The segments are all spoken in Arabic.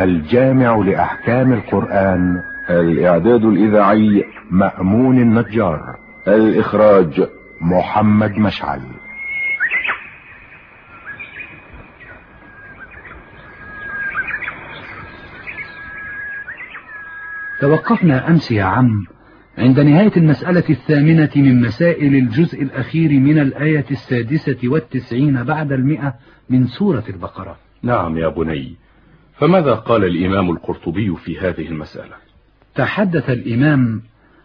الجامع لأحكام القرآن. الإعداد الإذاعي مأمون النجار. الإخراج محمد مشعل. توقفنا أمس يا عم عند نهاية المسألة الثامنة من مسائل الجزء الأخير من الآية السادسة والتسعين بعد المئة من سورة البقرة. نعم يا بني فماذا قال الإمام القرطبي في هذه المسألة؟ تحدث الإمام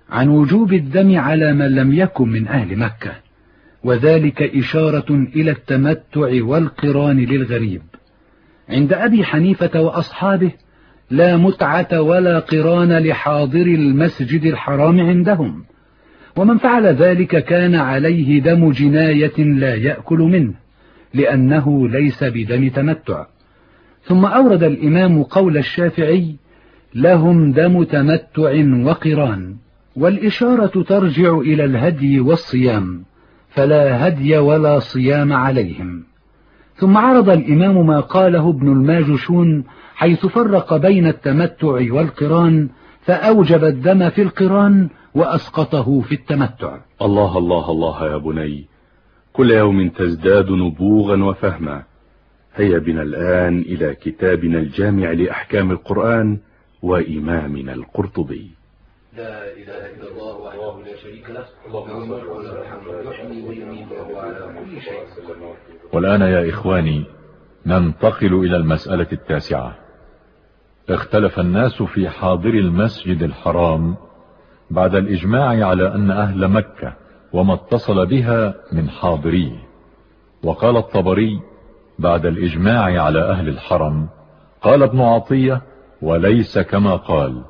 عن وجوب الدم على من لم يكن من أهل مكة وذلك إشارة إلى التمتع والقران للغريب. عند أبي حنيفة وأصحابه لا متعة ولا قران لحاضر المسجد الحرام عندهم ومن فعل ذلك كان عليه دم جناية لا يأكل منه لأنه ليس بدم تمتع. ثم أورد الإمام قول الشافعي لهم دم تمتع وقران والإشارة ترجع إلى الهدي والصيام فلا هدي ولا صيام عليهم. ثم عرض الإمام ما قاله ابن الماجشون حيث فرق بين التمتع والقران فأوجب الدم في القران وأسقطه في التمتع. الله الله الله يا بني كل يوم تزداد نبوغا وفهما. هيا بنا الآن إلى كتابنا الجامع لأحكام القرآن وإمامنا القرطبي. لا إله إلا الله وحده لا شريك له اللهم صل على محمد يحيي ويميت وهو على كل شيء والآن يا إخواني ننتقل إلى المسألة التاسعة. اختلف الناس في حاضر المسجد الحرام بعد الإجماع على أن أهل مكة وما اتصل بها من حاضريه. وقال الطبري بعد الإجماع على أهل الحرم قال ابن عطية وليس كما قال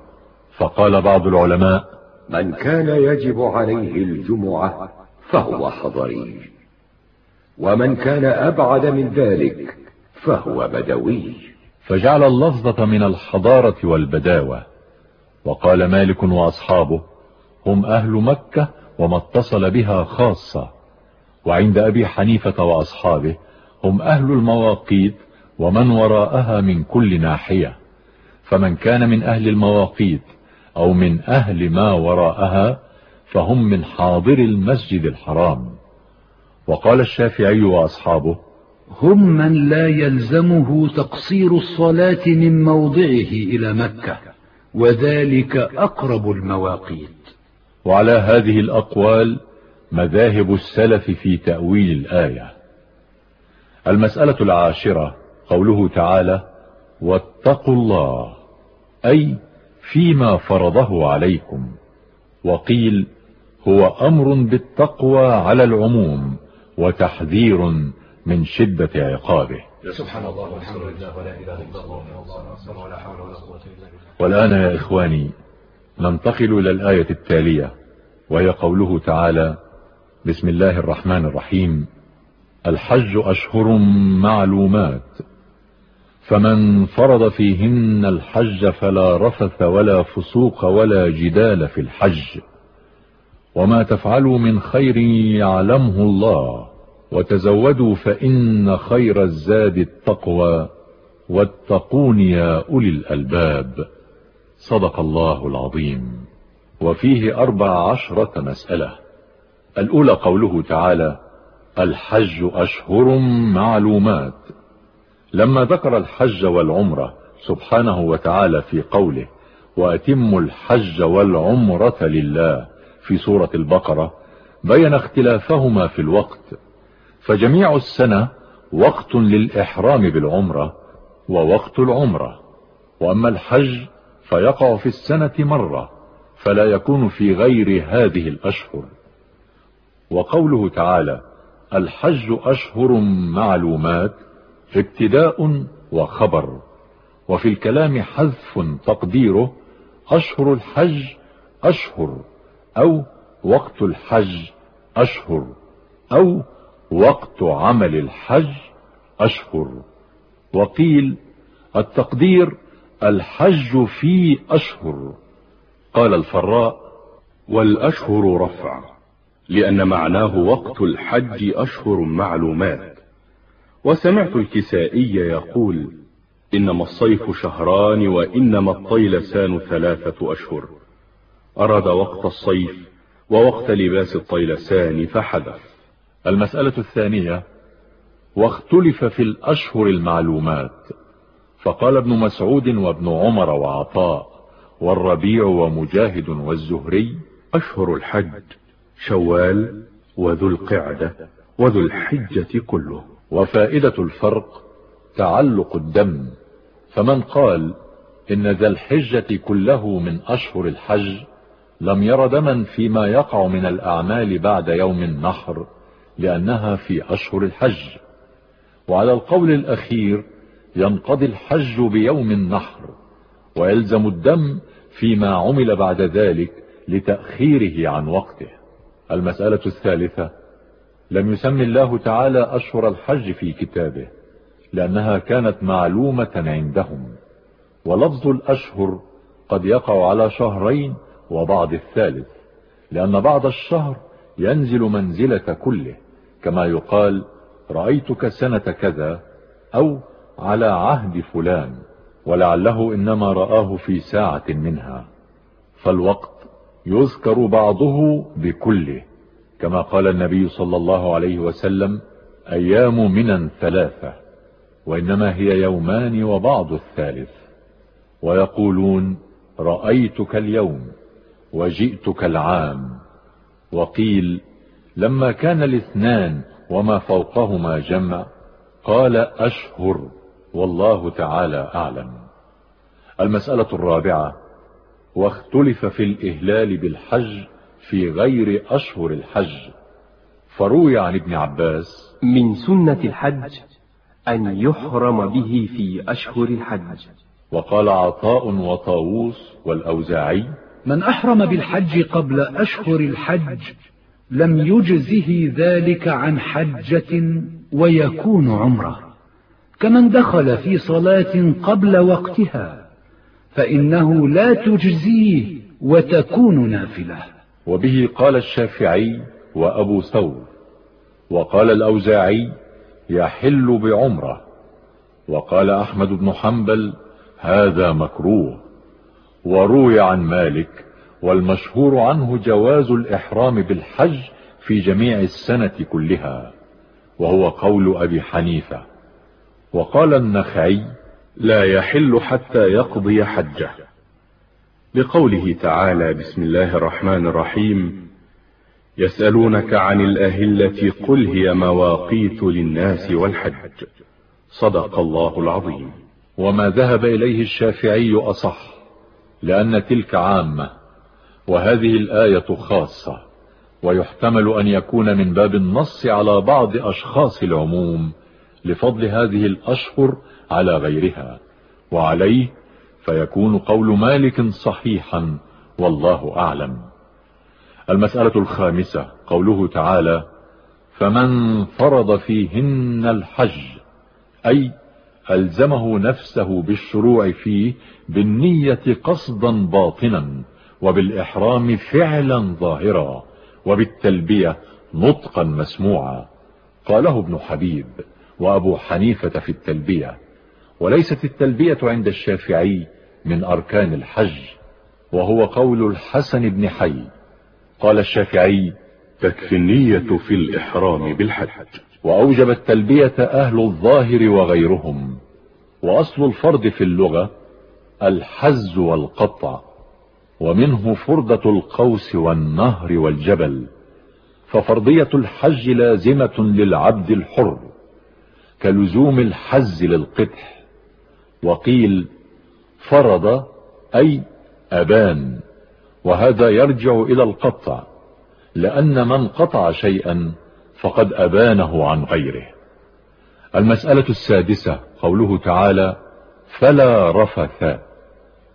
فقال بعض العلماء من كان يجب عليه الجمعة فهو حضري ومن كان أبعد من ذلك فهو بدوي فجعل اللفظة من الحضارة والبداوة وقال مالك وأصحابه هم أهل مكة وما اتصل بها خاصة وعند أبي حنيفة وأصحابه هم أهل المواقيت ومن وراءها من كل ناحية. فمن كان من أهل المواقيت أو من أهل ما وراءها فهم من حاضر المسجد الحرام. وقال الشافعي وأصحابه هم من لا يلزمه تقصير الصلاة من موضعه إلى مكة وذلك أقرب المواقيت. وعلى هذه الأقوال مذاهب السلف في تأويل الآية. المسألة العاشرة قوله تعالى واتقوا الله أي فيما فرضه عليكم وقيل هو أمر بالتقوى على العموم وتحذير من شدة عقابه. سبحان الله والحمد لله ولا إله إلا الله ولا حول ولا قوة إلا بالله. والآن يا إخواني ننتقل إلى الآية التالية وهي قوله تعالى بسم الله الرحمن الرحيم الحج أشهر معلومات. فمن فرض فيهن الحج فلا رفث ولا فسوق ولا جدال في الحج. وما تفعلوا من خير يعلمه الله. وتزودوا فإن خير الزاد التقوى. واتقون يا أولي الألباب. صدق الله العظيم. وفيه أربع عشرة مسألة. الأولى قوله تعالى الحج أشهر معلومات. لما ذكر الحج والعمرة سبحانه وتعالى في قوله وأتم الحج والعمرة لله في سورة البقرة بين اختلافهما في الوقت. فجميع السنة وقت للإحرام بالعمرة ووقت العمرة. وأما الحج فيقع في السنة مرة فلا يكون في غير هذه الأشهر. وقوله تعالى الحج أشهر معلومات ابتداء وخبر. وفي الكلام حذف تقديره أشهر الحج أشهر أو وقت الحج أشهر أو وقت عمل الحج أشهر. وقيل التقدير الحج في أشهر. قال الفراء والأشهر رفع لأن معناه وقت الحج أشهر معلومات. وسمعت الكسائي يقول إنما الصيف شهران وإنما الطيلسان ثلاثة أشهر. أراد وقت الصيف ووقت لباس الطيلسان فحدث. المسألة الثانية واختلف في الأشهر المعلومات. فقال ابن مسعود وابن عمر وعطاء والربيع ومجاهد والزهري أشهر الحج. شوال وذو القعدة وذو الحجة كله. وفائدة الفرق تعلق الدم. فمن قال إن ذا الحجة كله من أشهر الحج لم ير دما فيما يقع من الأعمال بعد يوم النحر لأنها في أشهر الحج. وعلى القول الأخير ينقضي الحج بيوم النحر ويلزم الدم فيما عمل بعد ذلك لتأخيره عن وقته. المسألة الثالثة. لم يسم الله تعالى أشهر الحج في كتابه لأنها كانت معلومة عندهم. ولفظ الأشهر قد يقع على شهرين وبعض الثالث لأن بعض الشهر ينزل منزلة كله كما يقال رأيتك سنة كذا أو على عهد فلان ولعله إنما رآه في ساعة منها. فالوقت يذكر بعضه بكله كما قال النبي صلى الله عليه وسلم أيام منا ثلاثة وإنما هي يومان وبعض الثالث. ويقولون رأيتك اليوم وجئتك العام. وقيل لما كان الاثنان وما فوقهما جمع قال أشهر والله تعالى أعلم. المسألة الرابعة واختلف في الإهلال بالحج في غير أشهر الحج. فروي عن ابن عباس من سنة الحج أن يحرم به في أشهر الحج. وقال عطاء وطاووس والأوزاعي من أحرم بالحج قبل أشهر الحج لم يجزه ذلك عن حجة ويكون عمرة كمن دخل في صلاة قبل وقتها. فإنه لا تجزيه وتكون نافلة. وبه قال الشافعي وأبو ثور وقال الأوزاعي يحل بعمرة وقال أحمد بن حنبل هذا مكروه وروي عن مالك والمشهور عنه جواز الإحرام بالحج في جميع السنة كلها وهو قول أبي حنيفة. وقال النخعي لا يحل حتى يقضي حجه. لقوله تعالى بسم الله الرحمن الرحيم يسألونك عن الأهلة قل هي مواقيت للناس والحج. صدق الله العظيم. وما ذهب إليه الشافعي أصح لأن تلك عامة وهذه الآية خاصة ويحتمل أن يكون من باب النص على بعض أشخاص العموم لفضل هذه الأشهر على غيرها وعليه فيكون قول مالك صحيحا والله أعلم. المسألة الخامسة قوله تعالى فمن فرض فيهن الحج أي ألزمه نفسه بالشروع فيه بالنية قصدا باطنا وبالإحرام فعلا ظاهرا وبالتلبية نطقا مسموعا. قاله ابن حبيب وأبو حنيفة في التلبية وليست التلبية عند الشافعي من أركان الحج وهو قول الحسن بن حي. قال الشافعي تكفي النية في الإحرام بالحج. وأوجب التلبية أهل الظاهر وغيرهم. وأصل الفرض في اللغة الحز والقطع ومنه فردة القوس والنهر والجبل. ففرضية الحج لازمة للعبد الحر كلزوم الحز للقدح. وقيل فرض أي أبان وهذا يرجع إلى القطع لأن من قطع شيئا فقد أبانه عن غيره. المسألة السادسة قوله تعالى فلا رفث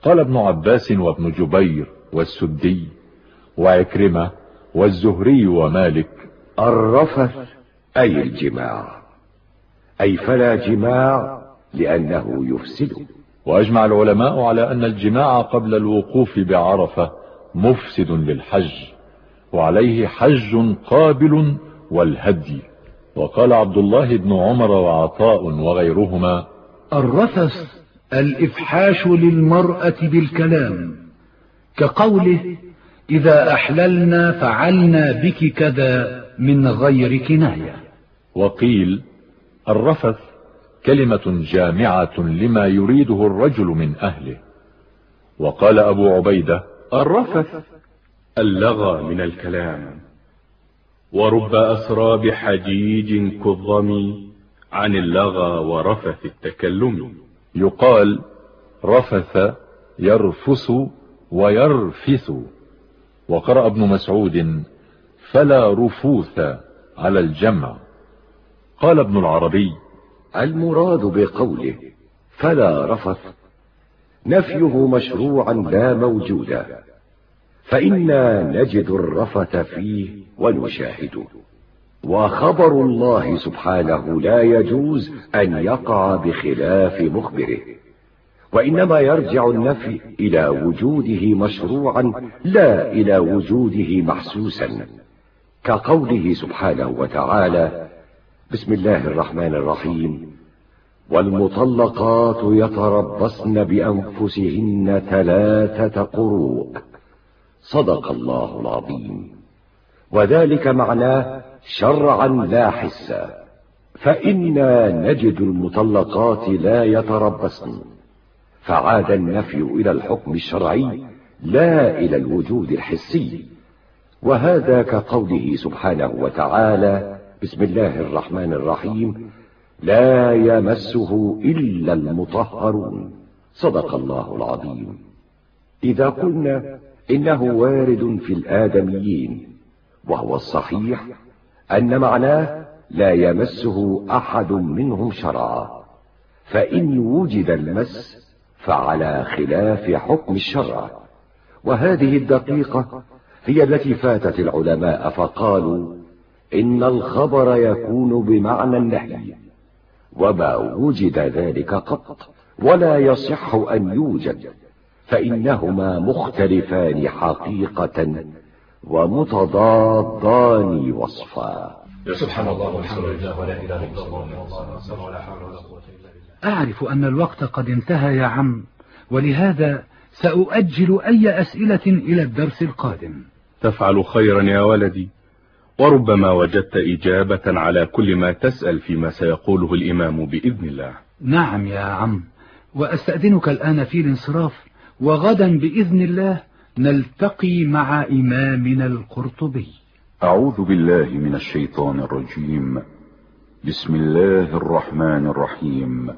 قال ابن عباس وابن جبير والسدي وعكرمة والزهري ومالك الرفث أي الجماع أي فلا جماع لأنه يفسد. وأجمع العلماء على أن الجماع قبل الوقوف بعرفة مفسد للحج وعليه حج قابل والهدي. وقال عبد الله بن عمر وعطاء وغيرهما الرفث الإفحاش للمرأة بالكلام كقوله إذا أحللنا فعلنا بك كذا من غير كناية. وقيل الرفث كلمة جامعة لما يريده الرجل من أهله. وقال أبو عبيدة الرفث اللغى من الكلام. ورب أسرى بحجيج كظم عن اللغى ورفث التكلم. يقال رفث يرفث ويرفث. وقرأ ابن مسعود فلا رفوث على الجمع. قال ابن العربي المراد بقوله فلا رفث نفيه مشروعا لا موجودا فإنا نجد الرفث فيه ونشاهده وخبر الله سبحانه لا يجوز أن يقع بخلاف مخبره وإنما يرجع النفي إلى وجوده مشروعا لا إلى وجوده محسوسا كقوله سبحانه وتعالى بسم الله الرحمن الرحيم. والمطلقات يتربصن بأنفسهن ثلاثة قروء. صدق الله العظيم. وذلك معناه شرعا لا حسا فإنا نجد المطلقات لا يتربصن. فعاد النفي إلى الحكم الشرعي لا إلى الوجود الحسي. وهذا كقوله سبحانه وتعالى بسم الله الرحمن الرحيم. لا يمسه إلا المطهرون. صدق الله العظيم. إذا قلنا إنه وارد في الآدميين وهو الصحيح أن معناه لا يمسه أحد منهم شرعا. فإن وجد المس فعلى خلاف حكم الشرع. وهذه الدقيقة هي التي فاتت العلماء فقالوا إن الخبر يكون بمعنى النهي وما وجد ذلك قط ولا يصح أن يوجد فإنهما مختلفان حقيقة ومتضادان وصفا. سبحان الله والحمد لله ولا إله إلا الله ولا حول ولا قوة إلا بالله. أعرف أن الوقت قد انتهى يا عم ولهذا سأؤجل أي أسئلة إلى الدرس القادم. تفعل خيرا يا ولدي. وربما وجدت إجابة على كل ما تسأل فيما سيقوله الإمام بإذن الله. نعم يا عم وأستأذنك الآن في الانصراف وغدا بإذن الله نلتقي مع إمامنا القرطبي. أعوذ بالله من الشيطان الرجيم. بسم الله الرحمن الرحيم.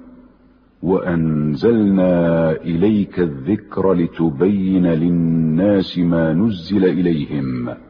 وأنزلنا إليك الذكر لتبين للناس ما نزل إليهم.